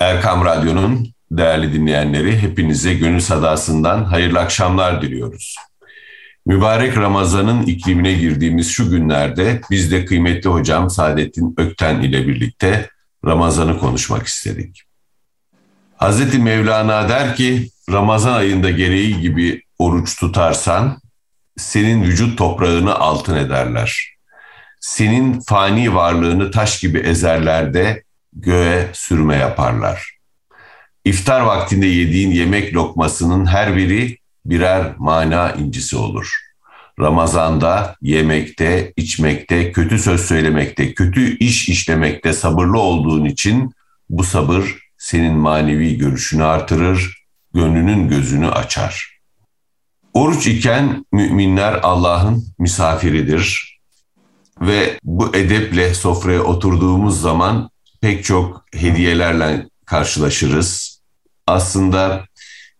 Erkam Radyo'nun değerli dinleyenleri hepinize gönül sadasından hayırlı akşamlar diliyoruz. Mübarek Ramazan'ın iklimine girdiğimiz şu günlerde biz de kıymetli hocam Saadettin Ökten ile birlikte Ramazan'ı konuşmak istedik. Hazreti Mevlana der ki Ramazan ayında gereği gibi oruç tutarsan senin vücut toprağını altın ederler. Senin fani varlığını taş gibi ezerler de göğe sürme yaparlar. İftar vaktinde yediğin yemek lokmasının her biri birer mana incisi olur. Ramazanda yemekte, içmekte, kötü söz söylemekte, kötü iş işlemekte sabırlı olduğun için bu sabır senin manevi görüşünü artırır, gönlünün gözünü açar. Oruç iken müminler Allah'ın misafiridir ve bu edeple sofraya oturduğumuz zaman pek çok hediyelerle karşılaşırız. Aslında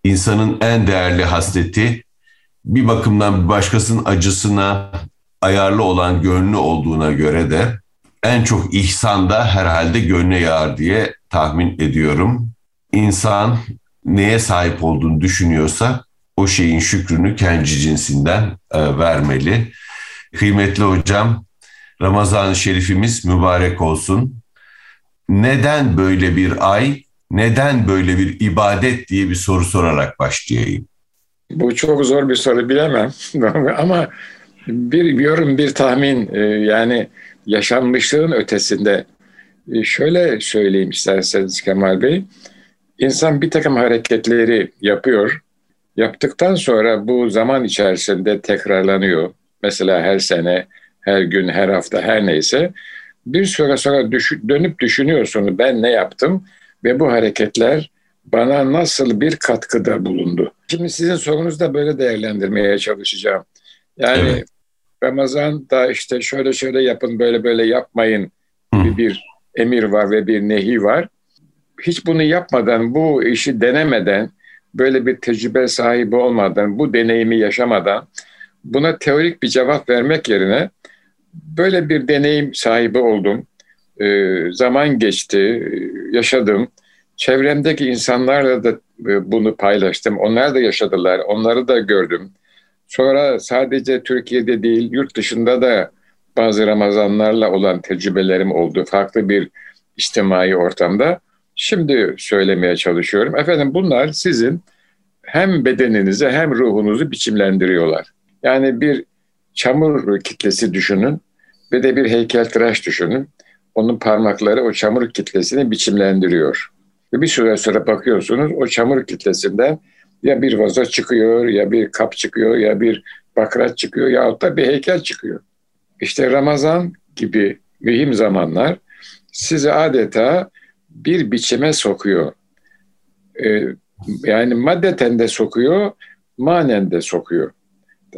insanın en değerli hasreti bir bakımdan başkasının acısına ayarlı olan gönlü olduğuna göre de en çok ihsan da herhalde gönle yağar diye tahmin ediyorum. İnsan neye sahip olduğunu düşünüyorsa o şeyin şükrünü kendi cinsinden e, vermeli. Kıymetli hocam, Ramazan-ı Şerifimiz mübarek olsun. Neden böyle bir ay, neden böyle bir ibadet diye bir soru sorarak başlayayım. Bu çok zor bir soru bilemem ama bir yorum, bir tahmin e, yani yaşanmışlığın ötesinde e, şöyle söyleyeyim isterseniz Kemal Bey. İnsan bir takım hareketleri yapıyor. Yaptıktan sonra bu zaman içerisinde tekrarlanıyor. Mesela her sene, her gün, her hafta, her neyse. Bir süre sonra düş dönüp düşünüyorsunuz ben ne yaptım ve bu hareketler bana nasıl bir katkıda bulundu. Şimdi sizin sorunuzda böyle değerlendirmeye çalışacağım. Yani evet. Ramazan'da işte şöyle şöyle yapın, böyle böyle yapmayın gibi bir emir var ve bir nehi var. Hiç bunu yapmadan, bu işi denemeden, böyle bir tecrübe sahibi olmadan, bu deneyimi yaşamadan buna teorik bir cevap vermek yerine böyle bir deneyim sahibi oldum. Ee, zaman geçti, yaşadım. Çevremdeki insanlarla da e, bunu paylaştım. Onlar da yaşadılar, onları da gördüm. Sonra sadece Türkiye'de değil, yurt dışında da bazı Ramazanlarla olan tecrübelerim oldu. Farklı bir içtimai ortamda. Şimdi söylemeye çalışıyorum. Efendim bunlar sizin hem bedeninizi hem ruhunuzu biçimlendiriyorlar. Yani bir çamur kitlesi düşünün ve de bir heykeltıraş düşünün. Onun parmakları o çamur kitlesini biçimlendiriyor. Ve bir süre sonra bakıyorsunuz o çamur kitlesinden ya bir vazo çıkıyor, ya bir kap çıkıyor, ya bir bakrat çıkıyor, ya da bir heykel çıkıyor. İşte Ramazan gibi mühim zamanlar sizi adeta bir biçime sokuyor. Ee, yani maddeten de sokuyor, manen de sokuyor.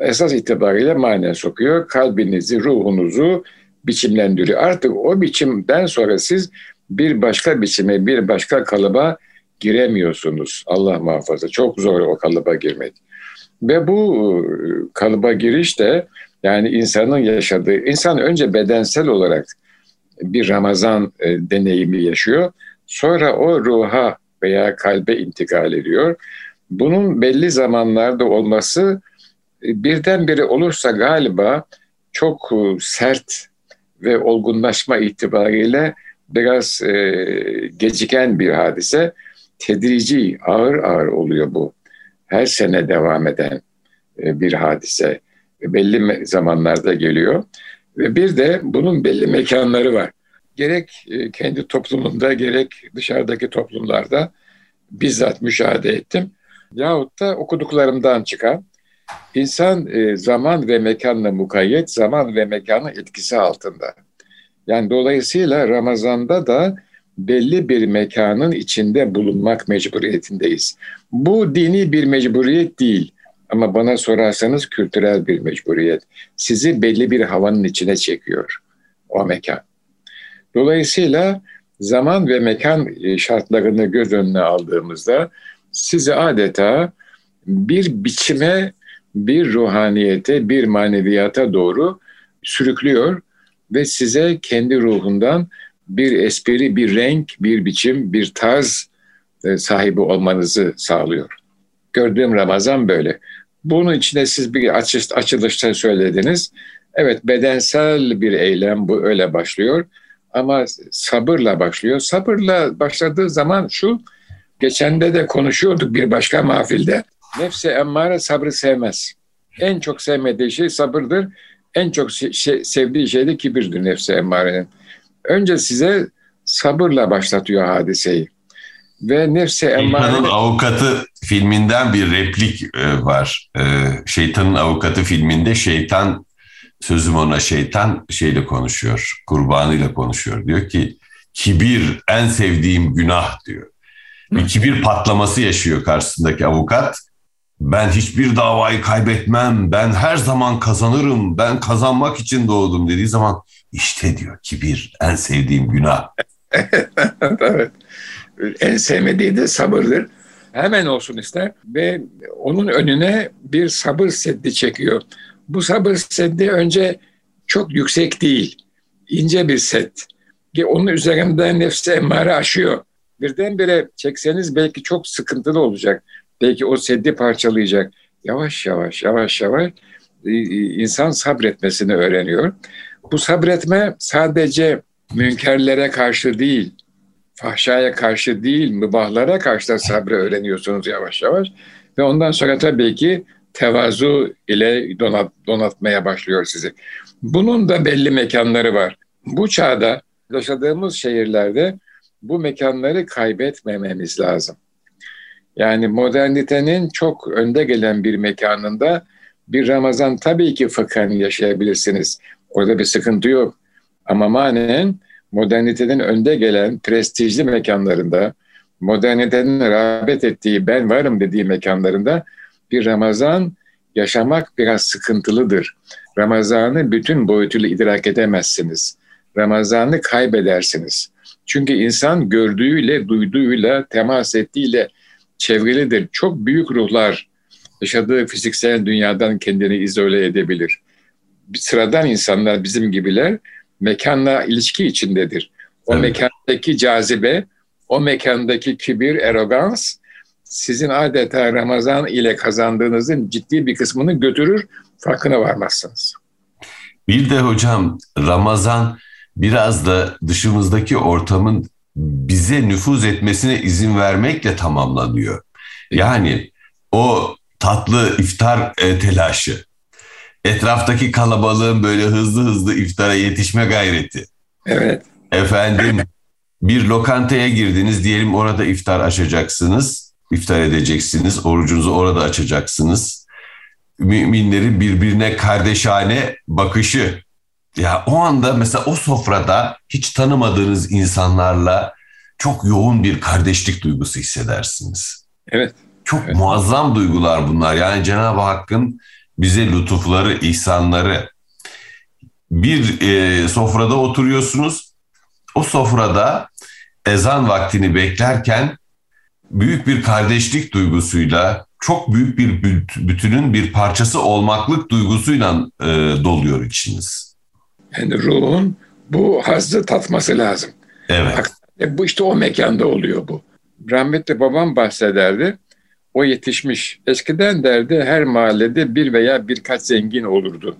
Esas itibariyle manen sokuyor. Kalbinizi, ruhunuzu biçimlendiriyor. Artık o biçimden sonra siz bir başka biçime, bir başka kalıba giremiyorsunuz. Allah muhafaza. Çok zor o kalıba girmek. Ve bu e, kalıba giriş de yani insanın yaşadığı, insan önce bedensel olarak bir Ramazan e, deneyimi yaşıyor. Sonra o ruha veya kalbe intikal ediyor. Bunun belli zamanlarda olması birdenbire olursa galiba çok e, sert ve olgunlaşma itibariyle biraz e, geciken bir hadise. Tedrici, ağır ağır oluyor bu. Her sene devam eden e, bir hadise. Belli zamanlarda geliyor. Ve bir de bunun belli mekanları var. Gerek e, kendi toplumunda gerek dışarıdaki toplumlarda bizzat müşahede ettim. Yahut da okuduklarımdan çıkan insan e, zaman ve mekanla mukayyet, zaman ve mekanın etkisi altında. Yani dolayısıyla Ramazan'da da belli bir mekanın içinde bulunmak mecburiyetindeyiz. Bu dini bir mecburiyet değil ama bana sorarsanız kültürel bir mecburiyet. Sizi belli bir havanın içine çekiyor o mekan. Dolayısıyla zaman ve mekan e, şartlarını göz önüne aldığımızda sizi adeta bir biçime, bir ruhaniyete, bir maneviyata doğru sürüklüyor ve size kendi ruhundan bir espri, bir renk, bir biçim, bir tarz e, sahibi olmanızı sağlıyor. Gördüğüm Ramazan böyle. Bunun içine siz bir açış, açılışta söylediniz. Evet bedensel bir eylem bu öyle başlıyor. Ama sabırla başlıyor. Sabırla başladığı zaman şu, geçen de de konuşuyorduk bir başka mahfilde. Nefse emmare sabrı sevmez. En çok sevmediği şey sabırdır. En çok şey, sevdiği şey de kibirdir nefse emmarenin. Önce size sabırla başlatıyor hadiseyi. Ve nefse emmare... Avukatı filminden bir replik e, var. E, şeytanın Avukatı filminde şeytan sözüm ona şeytan şeyle konuşuyor. Kurbanıyla konuşuyor. Diyor ki kibir en sevdiğim günah diyor. Bir kibir patlaması yaşıyor karşısındaki avukat. Ben hiçbir davayı kaybetmem, ben her zaman kazanırım, ben kazanmak için doğdum dediği zaman işte diyor kibir en sevdiğim günah. evet. En sevmediği de sabırdır. Hemen olsun ister ve onun önüne bir sabır seddi çekiyor. Bu sabır seddi önce çok yüksek değil, ince bir set. Ki onun üzerinde nefsi emmare aşıyor. Birdenbire çekseniz belki çok sıkıntılı olacak. Belki o seddi parçalayacak. Yavaş yavaş, yavaş yavaş e, e, insan sabretmesini öğreniyor. Bu sabretme sadece münkerlere karşı değil, fahşaya karşı değil, mübahlara karşı da sabrı öğreniyorsunuz yavaş yavaş. Ve ondan sonra tabii ki tevazu ile donat, donatmaya başlıyor sizi. Bunun da belli mekanları var. Bu çağda yaşadığımız şehirlerde bu mekanları kaybetmememiz lazım. Yani modernitenin çok önde gelen bir mekanında bir Ramazan tabii ki fıkhen yaşayabilirsiniz. Orada bir sıkıntı yok. Ama manen modernitenin önde gelen prestijli mekanlarında, modernitenin rağbet ettiği ben varım dediği mekanlarında bir Ramazan yaşamak biraz sıkıntılıdır. Ramazan'ı bütün boyutuyla idrak edemezsiniz. Ramazan'ı kaybedersiniz. Çünkü insan gördüğüyle, duyduğuyla, temas ettiğiyle çevrelidir. Çok büyük ruhlar yaşadığı fiziksel dünyadan kendini izole edebilir. Sıradan insanlar bizim gibiler mekanla ilişki içindedir. O evet. mekandaki cazibe, o mekandaki kibir, arogans sizin adeta Ramazan ile kazandığınızın ciddi bir kısmını götürür, farkına varmazsınız. Bir de hocam Ramazan biraz da dışımızdaki ortamın bize nüfuz etmesine izin vermekle tamamlanıyor. Yani o tatlı iftar e, telaşı, etraftaki kalabalığın böyle hızlı hızlı iftara yetişme gayreti. Evet. Efendim bir lokantaya girdiniz diyelim orada iftar açacaksınız, iftar edeceksiniz, orucunuzu orada açacaksınız. Müminlerin birbirine kardeşane bakışı. Ya o anda mesela o sofrada hiç tanımadığınız insanlarla çok yoğun bir kardeşlik duygusu hissedersiniz. Evet. Çok evet. muazzam duygular bunlar. Yani Cenab-ı Hakk'ın bize lütufları, ihsanları. Bir e, sofrada oturuyorsunuz. O sofrada ezan vaktini beklerken büyük bir kardeşlik duygusuyla, çok büyük bir bütünün bir parçası olmaklık duygusuyla e, doluyor içiniz. Yani ruhun bu hazzı tatması lazım. Evet. E, bu işte o mekanda oluyor bu. Rahmetli babam bahsederdi o yetişmiş. Eskiden derdi her mahallede bir veya birkaç zengin olurdu.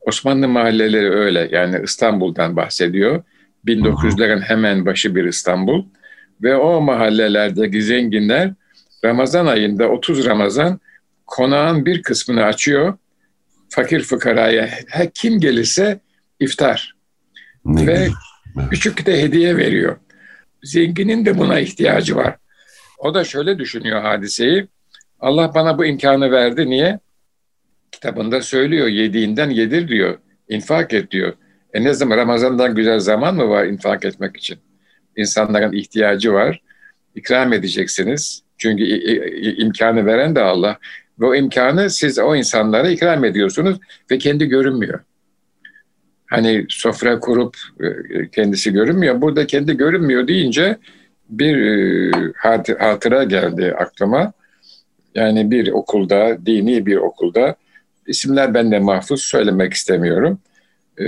Osmanlı mahalleleri öyle. Yani İstanbul'dan bahsediyor. 1900'lerin hemen başı bir İstanbul. Ve o mahallelerdeki zenginler Ramazan ayında 30 Ramazan konağın bir kısmını açıyor. Fakir fıkaraya kim gelirse iftar. Ne Ve küçük de hediye veriyor. Zenginin de buna ihtiyacı var. O da şöyle düşünüyor hadiseyi. Allah bana bu imkanı verdi. Niye? Kitabında söylüyor. Yediğinden yedir diyor. İnfak et diyor. E ne zaman Ramazan'dan güzel zaman mı var infak etmek için? İnsanların ihtiyacı var. İkram edeceksiniz. Çünkü imkanı veren de Allah. Ve o imkanı siz o insanlara ikram ediyorsunuz ve kendi görünmüyor. Hani sofra kurup e, kendisi görünmüyor. Burada kendi görünmüyor deyince bir e, hatıra geldi aklıma. Yani bir okulda, dini bir okulda, isimler bende mahfuz söylemek istemiyorum. E,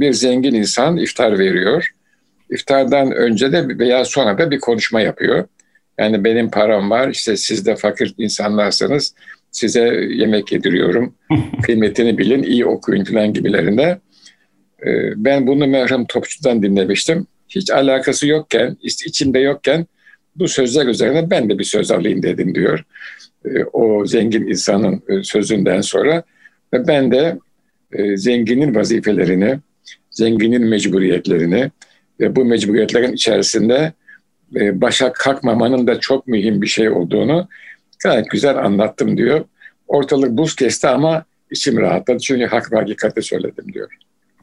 bir zengin insan iftar veriyor. iftardan önce de veya sonra da bir konuşma yapıyor. Yani benim param var, işte siz de fakir insanlarsınız, size yemek yediriyorum, kıymetini bilin, iyi okuyun falan gibilerinde. Ee, ben bunu merhum Topçu'dan dinlemiştim. Hiç alakası yokken, içimde yokken bu sözler üzerine ben de bir söz alayım dedim diyor. Ee, o zengin insanın e, sözünden sonra. Ve ben de e, zenginin vazifelerini, zenginin mecburiyetlerini ve bu mecburiyetlerin içerisinde e, başa kalkmamanın da çok mühim bir şey olduğunu gayet güzel anlattım diyor. Ortalık buz kesti ama içim rahatladı çünkü hak ve hakikati söyledim diyor.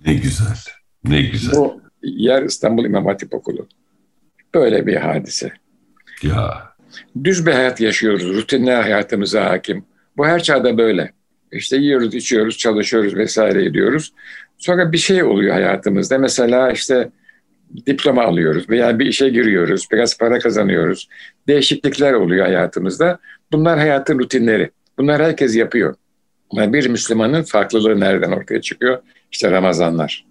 Ne güzel, ne güzel. Bu yer İstanbul İmam Hatip Okulu. Böyle bir hadise. Ya. Düz bir hayat yaşıyoruz, rutinler hayatımıza hakim. Bu her çağda böyle. İşte yiyoruz, içiyoruz, çalışıyoruz vesaire ediyoruz. Sonra bir şey oluyor hayatımızda. Mesela işte diploma alıyoruz veya bir işe giriyoruz, biraz para kazanıyoruz. Değişiklikler oluyor hayatımızda. Bunlar hayatın rutinleri. Bunlar herkes yapıyor. Ama bir Müslümanın farklılığı nereden ortaya çıkıyor? İşte Ramazanlar.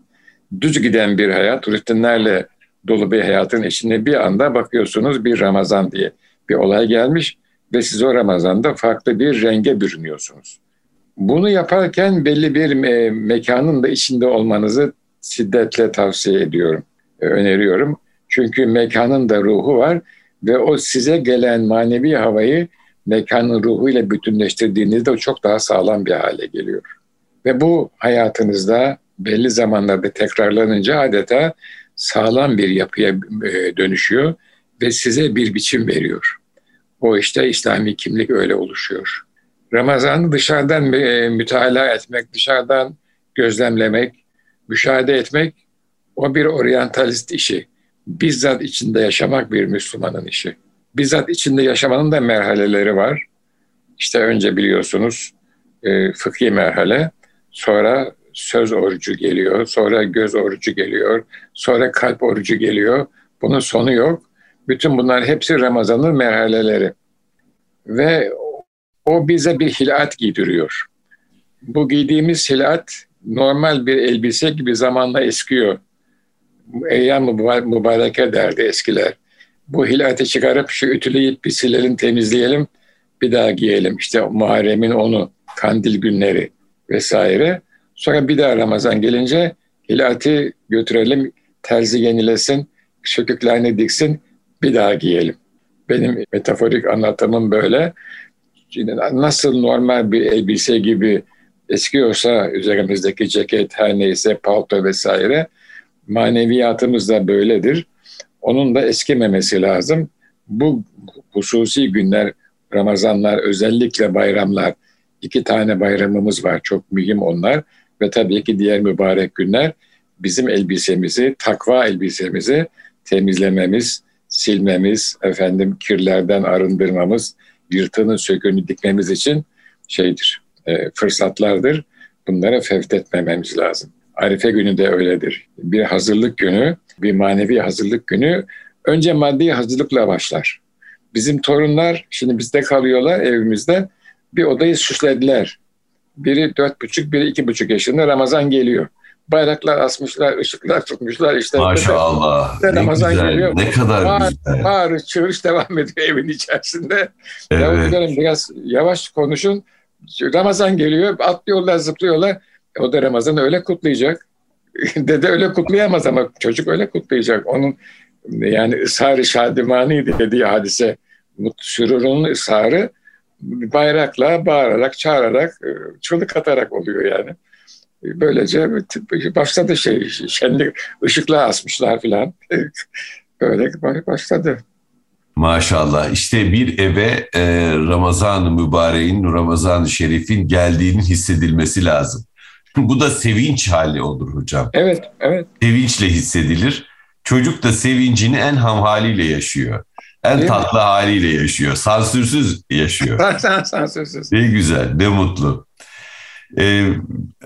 Düz giden bir hayat, rutinlerle dolu bir hayatın içinde bir anda bakıyorsunuz bir Ramazan diye bir olay gelmiş ve siz o Ramazan'da farklı bir renge bürünüyorsunuz. Bunu yaparken belli bir me- mekanın da içinde olmanızı şiddetle tavsiye ediyorum, e, öneriyorum. Çünkü mekanın da ruhu var ve o size gelen manevi havayı mekanın ruhuyla bütünleştirdiğinizde o çok daha sağlam bir hale geliyor. Ve bu hayatınızda belli zamanlarda tekrarlanınca adeta sağlam bir yapıya e, dönüşüyor ve size bir biçim veriyor. O işte İslami kimlik öyle oluşuyor. Ramazan'ı dışarıdan e, mütalaa etmek, dışarıdan gözlemlemek, müşahede etmek o bir oryantalist işi. Bizzat içinde yaşamak bir Müslümanın işi. Bizzat içinde yaşamanın da merhaleleri var. İşte önce biliyorsunuz e, fıkhi merhale, sonra söz orucu geliyor, sonra göz orucu geliyor, sonra kalp orucu geliyor. Bunun sonu yok. Bütün bunlar hepsi Ramazan'ın merhaleleri. Ve o bize bir hilat giydiriyor. Bu giydiğimiz hilat normal bir elbise gibi zamanla eskiyor. Eyyam mübareke derdi eskiler. Bu hilatı çıkarıp şu ütüleyip bir silelim, temizleyelim, bir daha giyelim. İşte Muharrem'in onu, kandil günleri vesaire. Sonra bir daha Ramazan gelince hilati götürelim, terzi yenilesin, söküklerini diksin, bir daha giyelim. Benim metaforik anlatımım böyle. Nasıl normal bir elbise gibi eskiyorsa üzerimizdeki ceket her neyse palto vesaire maneviyatımız da böyledir. Onun da eskimemesi lazım. Bu hususi günler, Ramazanlar, özellikle bayramlar, iki tane bayramımız var çok mühim onlar ve tabii ki diğer mübarek günler bizim elbisemizi, takva elbisemizi temizlememiz, silmemiz, efendim kirlerden arındırmamız, yırtığını sökünü dikmemiz için şeydir, e, fırsatlardır. Bunlara fevdetmememiz lazım. Arife günü de öyledir. Bir hazırlık günü, bir manevi hazırlık günü önce maddi hazırlıkla başlar. Bizim torunlar şimdi bizde kalıyorlar evimizde. Bir odayı süslediler. Biri dört buçuk, biri iki buçuk yaşında Ramazan geliyor. Bayraklar asmışlar, ışıklar tutmuşlar. işte. Maşallah. İşte ne Ramazan güzel, geliyor. ne kadar bağır, güzel. Bağırış, çığırış devam ediyor evin içerisinde. Evet. Yavrularım biraz yavaş konuşun. Ramazan geliyor, atlıyorlar, zıplıyorlar. O da Ramazan öyle kutlayacak. Dede öyle kutlayamaz ama çocuk öyle kutlayacak. Onun yani ısrarı şadimani dediği hadise sürurun ısrarı bayrakla, bağırarak, çağırarak, e, çığlık atarak oluyor yani. Böylece başladı şey, şenlik, ışıkla asmışlar filan. Böyle başladı. Maşallah. İşte bir eve e, Ramazan-ı Mübarek'in, Ramazan-ı Şerif'in geldiğinin hissedilmesi lazım. Bu da sevinç hali olur hocam. Evet, evet. Sevinçle hissedilir. Çocuk da sevincini en ham haliyle yaşıyor. En Değil tatlı mi? haliyle yaşıyor. Sansürsüz yaşıyor. Sansürsüz. Ne güzel, ne mutlu. Ee,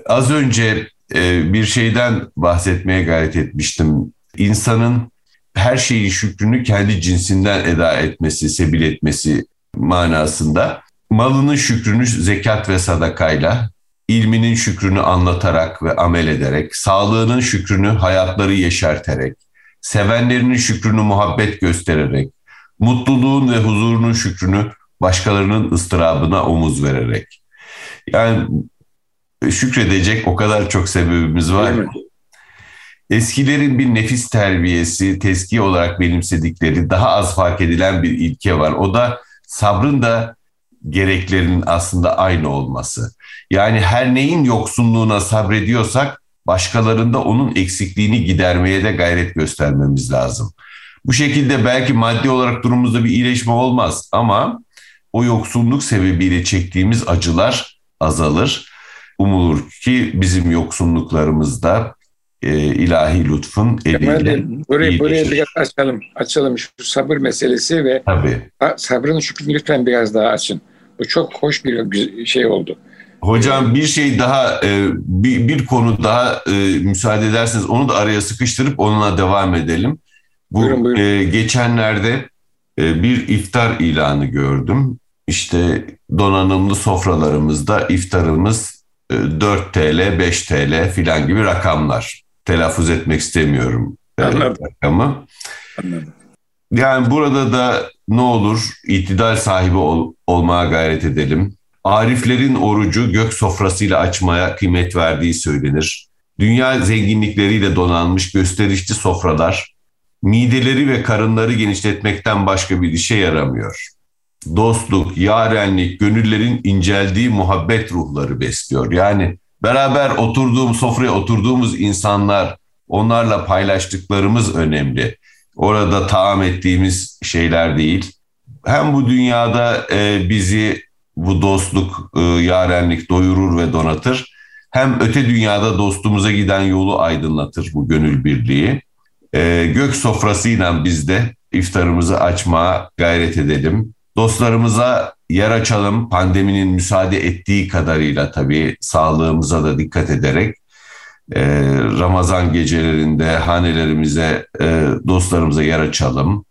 az önce e, bir şeyden bahsetmeye gayret etmiştim. İnsanın her şeyin şükrünü kendi cinsinden eda etmesi, sebil etmesi manasında. Malının şükrünü zekat ve sadakayla, ilminin şükrünü anlatarak ve amel ederek, sağlığının şükrünü hayatları yeşerterek, sevenlerinin şükrünü muhabbet göstererek, mutluluğun ve huzurunun şükrünü başkalarının ıstırabına omuz vererek. Yani şükredecek o kadar çok sebebimiz var. Eskilerin bir nefis terbiyesi, tezkiye olarak benimsedikleri daha az fark edilen bir ilke var. O da sabrın da gereklerinin aslında aynı olması. Yani her neyin yoksunluğuna sabrediyorsak başkalarında onun eksikliğini gidermeye de gayret göstermemiz lazım. Bu şekilde belki maddi olarak durumumuzda bir iyileşme olmaz ama o yoksunluk sebebiyle çektiğimiz acılar azalır. Umulur ki bizim yoksunluklarımızda e, ilahi lütfun eliyle buraya, buraya biraz açalım. Açalım şu sabır meselesi ve Tabii. sabrın şükrünü lütfen biraz daha açın. Bu çok hoş bir şey oldu. Hocam bir şey daha, e, bir, bir konu daha e, müsaade ederseniz onu da araya sıkıştırıp onunla devam edelim. Bu buyurun, buyurun. E, geçenlerde bir iftar ilanı gördüm. İşte donanımlı sofralarımızda iftarımız 4 TL, 5 TL filan gibi rakamlar. Telaffuz etmek istemiyorum Anladım. rakamı. Anladım. Yani burada da ne olur itidal sahibi ol, olmaya gayret edelim. Ariflerin orucu gök sofrasıyla açmaya kıymet verdiği söylenir. Dünya zenginlikleriyle donanmış gösterişli sofralar mideleri ve karınları genişletmekten başka bir işe yaramıyor. Dostluk, yarenlik, gönüllerin inceldiği muhabbet ruhları besliyor. Yani beraber oturduğum sofraya oturduğumuz insanlar, onlarla paylaştıklarımız önemli. Orada taam ettiğimiz şeyler değil. Hem bu dünyada e, bizi bu dostluk, e, yarenlik doyurur ve donatır. Hem öte dünyada dostumuza giden yolu aydınlatır bu gönül birliği. E, gök sofrasıyla biz de iftarımızı açmaya gayret edelim. Dostlarımıza yer açalım pandeminin müsaade ettiği kadarıyla tabii sağlığımıza da dikkat ederek e, Ramazan gecelerinde hanelerimize e, dostlarımıza yer açalım.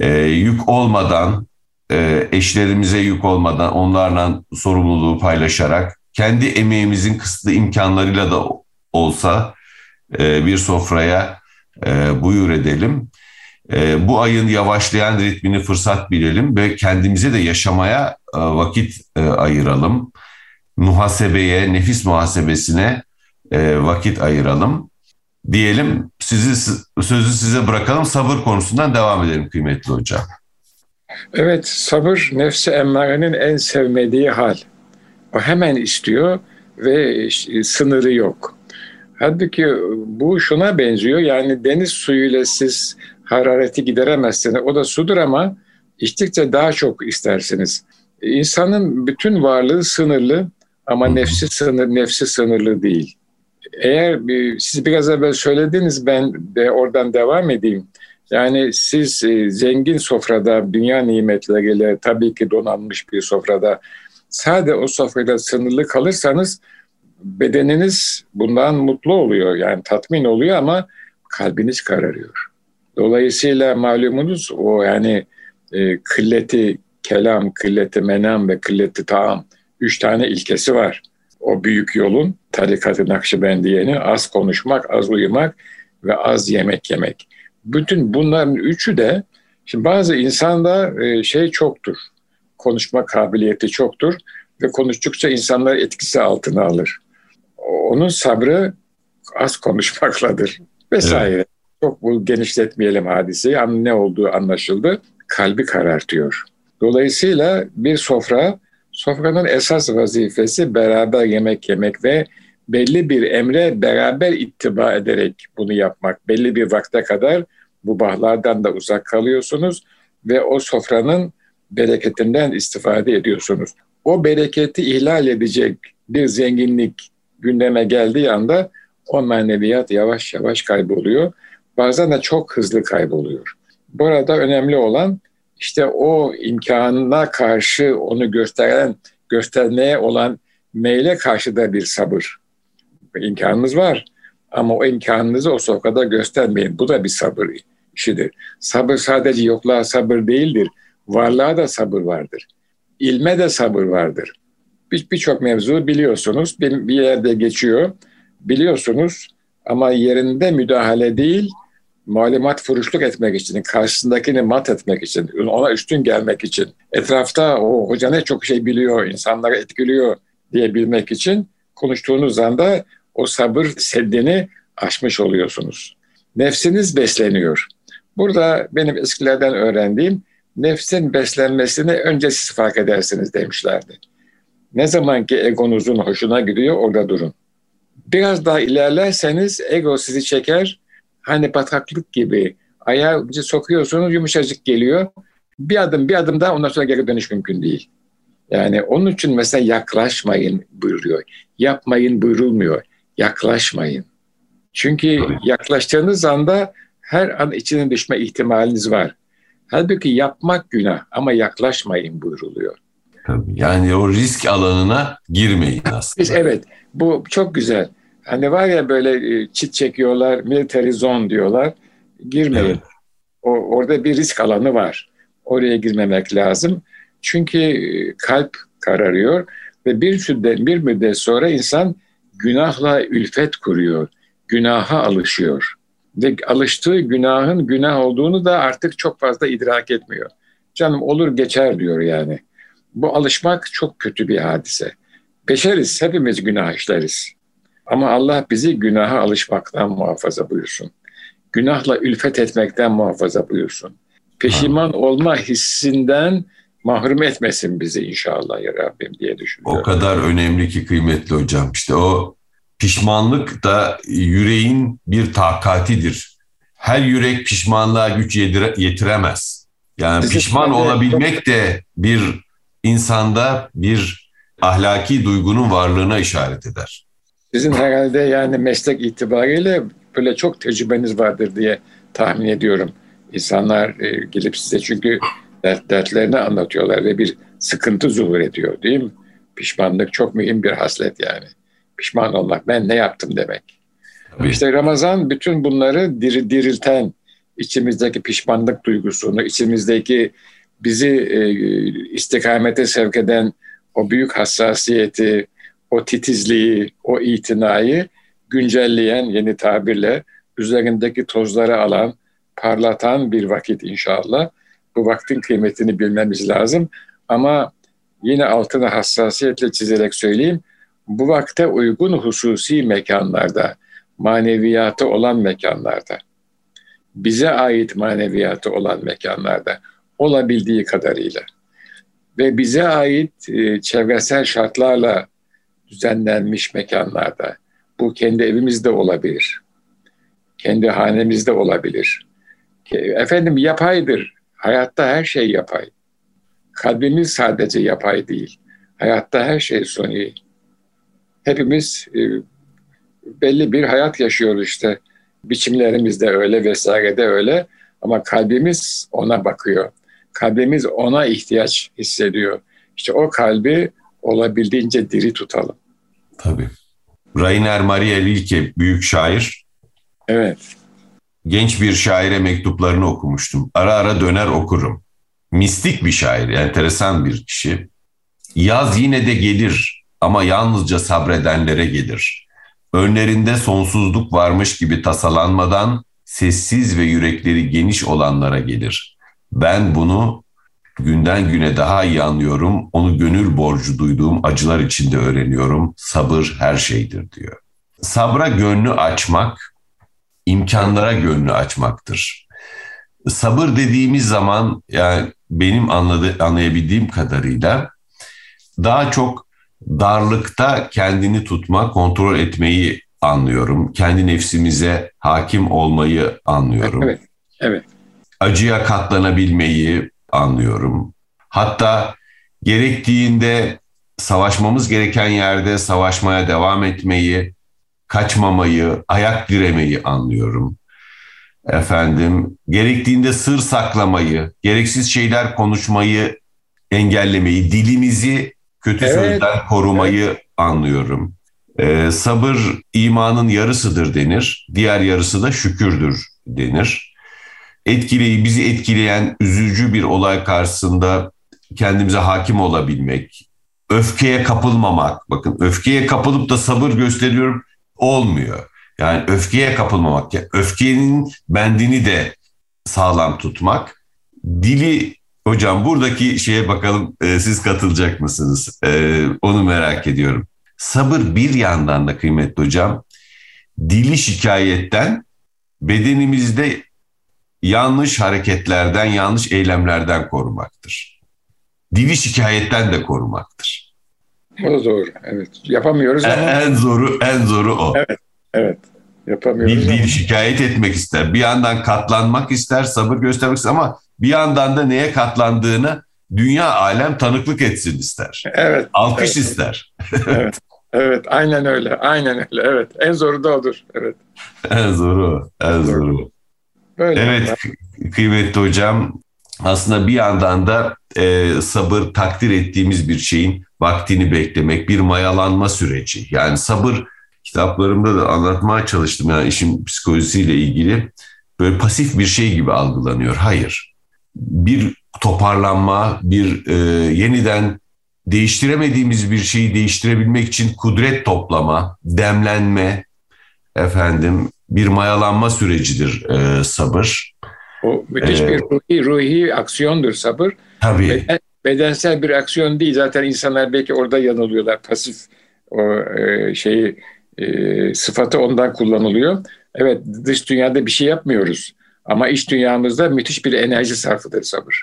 E, yük olmadan e, eşlerimize yük olmadan onlarla sorumluluğu paylaşarak kendi emeğimizin kısıtlı imkanlarıyla da olsa e, bir sofraya e, buyur edelim. E, bu ayın yavaşlayan ritmini fırsat bilelim ve kendimize de yaşamaya e, vakit e, ayıralım. Muhasebeye, nefis muhasebesine e, vakit ayıralım diyelim. Sizi sözü size bırakalım. Sabır konusundan devam edelim kıymetli hocam. Evet, sabır nefsi emmarenin en sevmediği hal. O hemen istiyor ve sınırı yok. Halbuki bu şuna benziyor. Yani deniz suyuyla siz harareti gideremezsiniz. O da sudur ama içtikçe daha çok istersiniz. İnsanın bütün varlığı sınırlı ama nefsi sınır nefsi sınırlı değil. Eğer siz biraz evvel söylediniz ben de oradan devam edeyim. Yani siz e, zengin sofrada, dünya nimetleriyle tabii ki donanmış bir sofrada sade o sofrada sınırlı kalırsanız bedeniniz bundan mutlu oluyor. Yani tatmin oluyor ama kalbiniz kararıyor. Dolayısıyla malumunuz o yani e, kılleti kelam, kılleti menam ve kılleti taam üç tane ilkesi var. O büyük yolun tarikatı az konuşmak, az uyumak ve az yemek yemek bütün bunların üçü de şimdi bazı insanda e, şey çoktur. Konuşma kabiliyeti çoktur ve konuştukça insanlar etkisi altına alır. Onun sabrı az konuşmakladır vesaire. Evet. Çok bu genişletmeyelim hadiseyi ne olduğu anlaşıldı. Kalbi karartıyor. Dolayısıyla bir sofra, sofranın esas vazifesi beraber yemek yemek ve belli bir emre beraber ittiba ederek bunu yapmak. Belli bir vakte kadar bu bahlardan da uzak kalıyorsunuz ve o sofranın bereketinden istifade ediyorsunuz. O bereketi ihlal edecek bir zenginlik gündeme geldiği anda o maneviyat yavaş yavaş kayboluyor. Bazen de çok hızlı kayboluyor. Burada önemli olan işte o imkanına karşı onu gösteren, göstermeye olan meyle karşı da bir sabır. İmkanınız var ama o imkanınızı o sokakta göstermeyin. Bu da bir sabır işidir. Sabır sadece yokluğa sabır değildir. Varlığa da sabır vardır. İlme de sabır vardır. Birçok bir mevzu biliyorsunuz. Bir, bir yerde geçiyor. Biliyorsunuz ama yerinde müdahale değil, malumat furuşluk etmek için, karşısındakini mat etmek için, ona üstün gelmek için, etrafta o hoca ne çok şey biliyor, insanları etkiliyor diyebilmek için konuştuğunuz anda o sabır seddini aşmış oluyorsunuz. Nefsiniz besleniyor. Burada benim eskilerden öğrendiğim nefsin beslenmesini önce siz fark edersiniz demişlerdi. Ne zaman ki egonuzun hoşuna gidiyor orada durun. Biraz daha ilerlerseniz ego sizi çeker. Hani bataklık gibi ayağı sokuyorsunuz yumuşacık geliyor. Bir adım bir adım daha ondan sonra geri dönüş mümkün değil. Yani onun için mesela yaklaşmayın buyuruyor. Yapmayın buyurulmuyor. Yaklaşmayın. Çünkü yaklaştığınız anda her an içine düşme ihtimaliniz var. Halbuki yapmak günah ama yaklaşmayın buyuruluyor. Yani o risk alanına girmeyin aslında. Evet bu çok güzel. Hani var ya böyle e, çit çekiyorlar, military zone diyorlar. Girmeyin. Evet. O, orada bir risk alanı var. Oraya girmemek lazım. Çünkü e, kalp kararıyor ve bir müddet, bir müddet sonra insan günahla ülfet kuruyor. Günaha alışıyor. Ve alıştığı günahın günah olduğunu da artık çok fazla idrak etmiyor. Canım olur geçer diyor yani. Bu alışmak çok kötü bir hadise. Beşeriz, hepimiz günah işleriz. Ama Allah bizi günaha alışmaktan muhafaza buyursun. Günahla ülfet etmekten muhafaza buyursun. Peşiman olma hissinden mahrum etmesin bizi inşallah ya Rabbim diye düşünüyorum. O kadar önemli ki kıymetli hocam. İşte o pişmanlık da yüreğin bir takatidir. Her yürek pişmanlığa güç yetiremez. Yani pişman olabilmek de bir insanda bir ahlaki duygunun varlığına işaret eder. Sizin herhalde yani meslek itibariyle böyle çok tecrübeniz vardır diye tahmin ediyorum. İnsanlar e, gelip size çünkü dert, dertlerini anlatıyorlar ve bir sıkıntı zuhur ediyor değil mi? Pişmanlık çok mühim bir haslet yani. Pişman olmak, ben ne yaptım demek. Tabii. İşte Ramazan bütün bunları dir, dirilten, içimizdeki pişmanlık duygusunu, içimizdeki bizi e, istikamete sevk eden o büyük hassasiyeti, o titizliği, o itinayı güncelleyen yeni tabirle üzerindeki tozları alan, parlatan bir vakit inşallah. Bu vaktin kıymetini bilmemiz lazım. Ama yine altına hassasiyetle çizerek söyleyeyim. Bu vakte uygun hususi mekanlarda, maneviyatı olan mekanlarda, bize ait maneviyatı olan mekanlarda olabildiği kadarıyla ve bize ait e, çevresel şartlarla düzenlenmiş mekanlarda bu kendi evimizde olabilir. Kendi hanemizde olabilir. Efendim yapaydır. Hayatta her şey yapay. Kalbimiz sadece yapay değil. Hayatta her şey suni. Hepimiz e, belli bir hayat yaşıyoruz işte. Biçimlerimiz de öyle vesaire de öyle. Ama kalbimiz ona bakıyor. Kalbimiz ona ihtiyaç hissediyor. İşte o kalbi olabildiğince diri tutalım. Tabii. Rainer Maria Rilke büyük şair. Evet. Genç bir şaire mektuplarını okumuştum. Ara ara döner okurum. Mistik bir şair, enteresan bir kişi. Yaz yine de gelir ama yalnızca sabredenlere gelir. Önlerinde sonsuzluk varmış gibi tasalanmadan sessiz ve yürekleri geniş olanlara gelir. Ben bunu günden güne daha iyi anlıyorum. Onu gönül borcu duyduğum acılar içinde öğreniyorum. Sabır her şeydir diyor. Sabra gönlü açmak, imkanlara gönlü açmaktır. Sabır dediğimiz zaman yani benim anladı, anlayabildiğim kadarıyla daha çok darlıkta kendini tutma, kontrol etmeyi anlıyorum. Kendi nefsimize hakim olmayı anlıyorum. Evet, evet. Acıya katlanabilmeyi, anlıyorum. Hatta gerektiğinde savaşmamız gereken yerde savaşmaya devam etmeyi, kaçmamayı, ayak diremeyi anlıyorum. Efendim, gerektiğinde sır saklamayı, gereksiz şeyler konuşmayı engellemeyi, dilimizi kötü evet. sözden korumayı evet. anlıyorum. Ee, sabır imanın yarısıdır denir, diğer yarısı da şükürdür denir etkileyi bizi etkileyen üzücü bir olay karşısında kendimize hakim olabilmek, öfkeye kapılmamak. Bakın öfkeye kapılıp da sabır gösteriyorum olmuyor. Yani öfkeye kapılmamak, öfkenin bendini de sağlam tutmak. Dili hocam buradaki şeye bakalım e, siz katılacak mısınız? E, onu merak ediyorum. Sabır bir yandan da kıymetli hocam dili şikayetten bedenimizde yanlış hareketlerden, yanlış eylemlerden korumaktır. Dili şikayetten de korumaktır. O da doğru. Evet. Yapamıyoruz en, ama. En zoru, en zoru o. Evet. Evet. Yapamıyoruz. Dil, dil şikayet etmek ister. Bir yandan katlanmak ister, sabır göstermek ister ama bir yandan da neye katlandığını dünya alem tanıklık etsin ister. Evet. Alkış evet. ister. evet. Evet, aynen öyle. Aynen öyle. Evet. En zoru da odur. Evet. En zoru, en zoru. Böyle evet, yani. kıymetli hocam. Aslında bir yandan da e, sabır takdir ettiğimiz bir şeyin vaktini beklemek, bir mayalanma süreci. Yani sabır kitaplarımda da anlatmaya çalıştım. Yani işin psikolojisiyle ilgili böyle pasif bir şey gibi algılanıyor. Hayır. Bir toparlanma, bir e, yeniden değiştiremediğimiz bir şeyi değiştirebilmek için kudret toplama, demlenme, efendim bir mayalanma sürecidir e, sabır. O müthiş ee, bir ruhi, ruhi aksiyondur sabır. Tabii. Beden, bedensel bir aksiyon değil. Zaten insanlar belki orada yanılıyorlar. Pasif o e, şeyi e, sıfatı ondan kullanılıyor. Evet dış dünyada bir şey yapmıyoruz. Ama iç dünyamızda müthiş bir enerji sarfıdır sabır.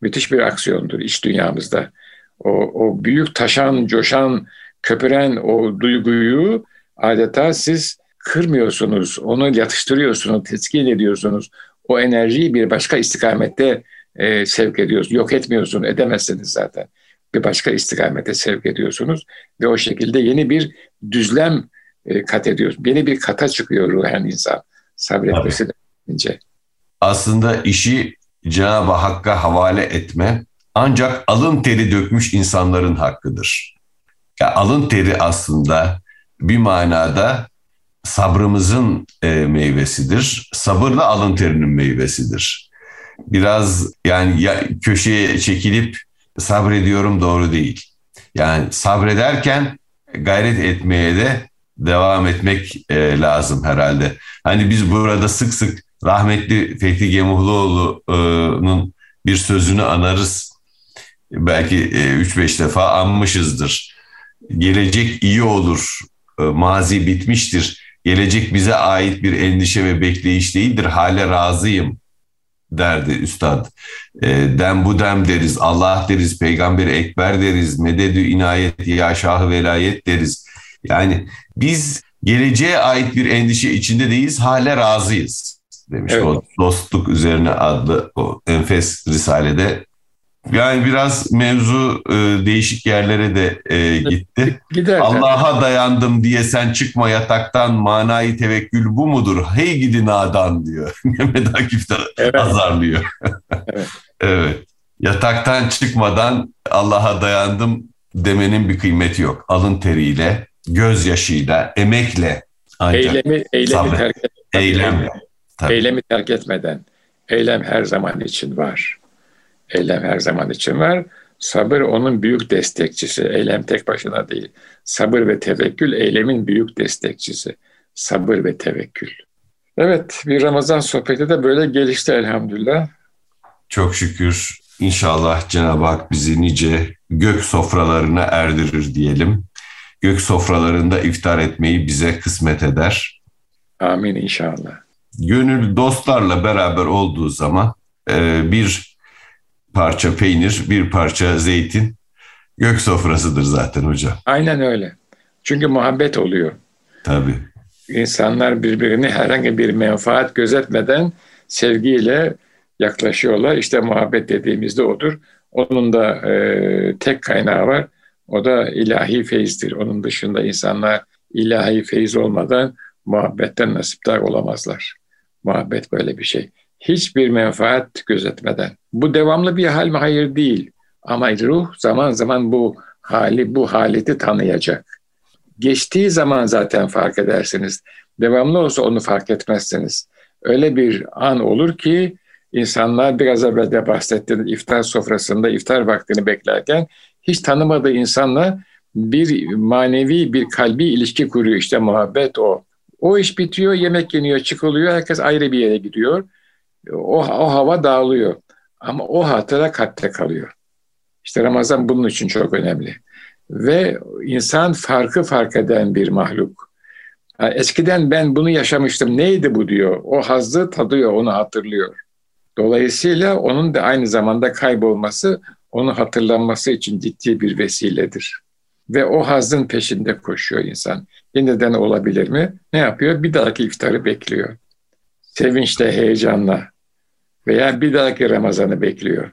Müthiş bir aksiyondur iç dünyamızda o, o büyük taşan, coşan, köpüren o duyguyu adeta siz kırmıyorsunuz, onu yatıştırıyorsunuz, teskin ediyorsunuz. O enerjiyi bir başka istikamette e, sevk ediyorsunuz. Yok etmiyorsunuz, edemezsiniz zaten. Bir başka istikamete sevk ediyorsunuz ve o şekilde yeni bir düzlem e, kat ediyorsunuz. Yeni bir kata çıkıyor ruhen insan sabretmesi de. Aslında işi Cenab-ı Hakk'a havale etme ancak alın teri dökmüş insanların hakkıdır. Ya alın teri aslında bir manada sabrımızın e, meyvesidir. Sabır da alın terinin meyvesidir. Biraz yani ya, köşeye çekilip sabrediyorum doğru değil. Yani sabrederken gayret etmeye de devam etmek e, lazım herhalde. Hani biz burada sık sık rahmetli Fethi Gemuhluoğlu'nun bir sözünü anarız belki 3-5 e, defa anmışızdır. Gelecek iyi olur, e, mazi bitmiştir. Gelecek bize ait bir endişe ve bekleyiş değildir. Hale razıyım derdi üstad. E, dem bu dem deriz, Allah deriz, peygamber ekber deriz, mededü inayet, ya şahı velayet deriz. Yani biz geleceğe ait bir endişe içinde değiliz, hale razıyız demiş. Evet. O dostluk üzerine adlı o enfes risalede yani biraz mevzu e, değişik yerlere de e, gitti. Gider. Allah'a dayandım diye sen çıkma yataktan manayı tevekkül bu mudur? Hey gidi nadan diyor. Mehmet Akif de evet. azarlıyor. evet. evet. Yataktan çıkmadan Allah'a dayandım demenin bir kıymeti yok. Alın teriyle, gözyaşıyla, emekle ancak eylemi, eylemi terk etmeden. Eylemi, eylemi terk etmeden. Eylem her zaman için var. Eylem her zaman için var. Sabır onun büyük destekçisi. Eylem tek başına değil. Sabır ve tevekkül eylemin büyük destekçisi. Sabır ve tevekkül. Evet bir Ramazan sohbeti de böyle gelişti elhamdülillah. Çok şükür. İnşallah Cenab-ı Hak bizi nice gök sofralarına erdirir diyelim. Gök sofralarında iftar etmeyi bize kısmet eder. Amin inşallah. Gönül dostlarla beraber olduğu zaman e, bir parça peynir, bir parça zeytin gök sofrasıdır zaten hocam. Aynen öyle. Çünkü muhabbet oluyor. Tabii. İnsanlar birbirini herhangi bir menfaat gözetmeden sevgiyle yaklaşıyorlar. İşte muhabbet dediğimizde odur. Onun da e, tek kaynağı var. O da ilahi feyizdir. Onun dışında insanlar ilahi feyiz olmadan muhabbetten nasiptar olamazlar. Muhabbet böyle bir şey hiçbir menfaat gözetmeden. Bu devamlı bir hal mi? Hayır değil. Ama ruh zaman zaman bu hali, bu haleti tanıyacak. Geçtiği zaman zaten fark edersiniz. Devamlı olsa onu fark etmezsiniz. Öyle bir an olur ki insanlar biraz evvel de bahsettiğiniz iftar sofrasında iftar vaktini beklerken hiç tanımadığı insanla bir manevi bir kalbi ilişki kuruyor. İşte muhabbet o. O iş bitiyor, yemek yeniyor, çıkılıyor, herkes ayrı bir yere gidiyor. O, o hava dağılıyor. Ama o hatıra kalpte kalıyor. İşte Ramazan bunun için çok önemli. Ve insan farkı fark eden bir mahluk. eskiden ben bunu yaşamıştım, neydi bu diyor. O hazzı tadıyor, onu hatırlıyor. Dolayısıyla onun da aynı zamanda kaybolması, onu hatırlanması için ciddi bir vesiledir. Ve o hazın peşinde koşuyor insan. Yeniden olabilir mi? Ne yapıyor? Bir dahaki iftarı bekliyor. Sevinçle, heyecanla veya bir dahaki Ramazan'ı bekliyor.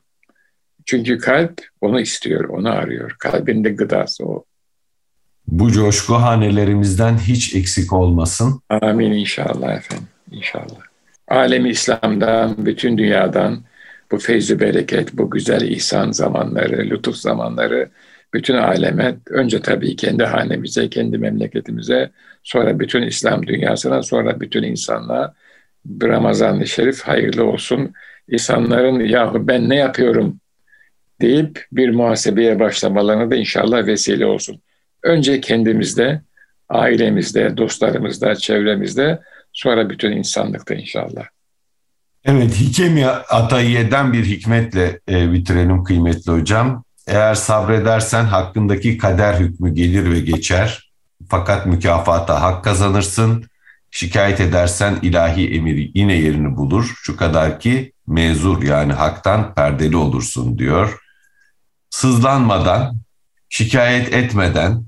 Çünkü kalp onu istiyor, onu arıyor. Kalbinde gıdası o. Bu coşku hanelerimizden hiç eksik olmasın. Amin inşallah efendim, inşallah. Alemi İslam'dan, bütün dünyadan bu feyzi bereket, bu güzel ihsan zamanları, lütuf zamanları bütün aleme, önce tabii kendi hanemize, kendi memleketimize, sonra bütün İslam dünyasına, sonra bütün insanlığa Ramazan-ı Şerif hayırlı olsun. İnsanların yahu ben ne yapıyorum deyip bir muhasebeye başlamalarına da inşallah vesile olsun. Önce kendimizde, ailemizde, dostlarımızda, çevremizde, sonra bütün insanlıkta inşallah. Evet, Hikemi Atayiye'den bir hikmetle e, bitirelim kıymetli hocam. Eğer sabredersen hakkındaki kader hükmü gelir ve geçer. Fakat mükafata hak kazanırsın. Şikayet edersen ilahi emir yine yerini bulur. Şu kadar ki mezur yani haktan perdeli olursun diyor. Sızlanmadan, şikayet etmeden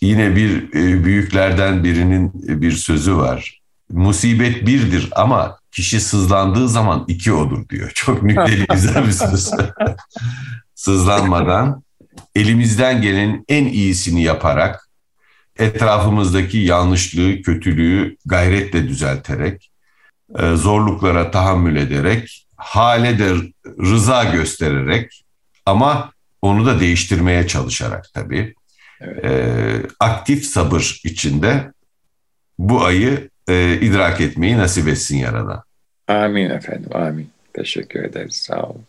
yine bir e, büyüklerden birinin bir sözü var. Musibet birdir ama kişi sızlandığı zaman iki olur diyor. Çok nükteli güzel bir söz. Sızlanmadan elimizden gelen en iyisini yaparak etrafımızdaki yanlışlığı, kötülüğü gayretle düzelterek, e, zorluklara tahammül ederek, hale de rıza göstererek ama onu da değiştirmeye çalışarak tabii. Evet. E, aktif sabır içinde bu ayı e, idrak etmeyi nasip etsin Yaradan. Amin efendim, amin. Teşekkür ederiz, sağ olun.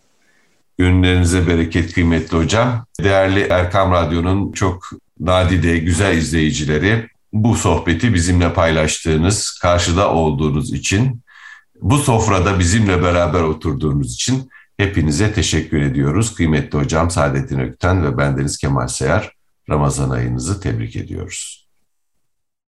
Günlerinize bereket kıymetli hocam. Değerli Erkam Radyo'nun çok nadide güzel izleyicileri bu sohbeti bizimle paylaştığınız, karşıda olduğunuz için, bu sofrada bizimle beraber oturduğunuz için hepinize teşekkür ediyoruz. Kıymetli hocam Saadettin Ökten ve bendeniz Kemal Seyar Ramazan ayınızı tebrik ediyoruz.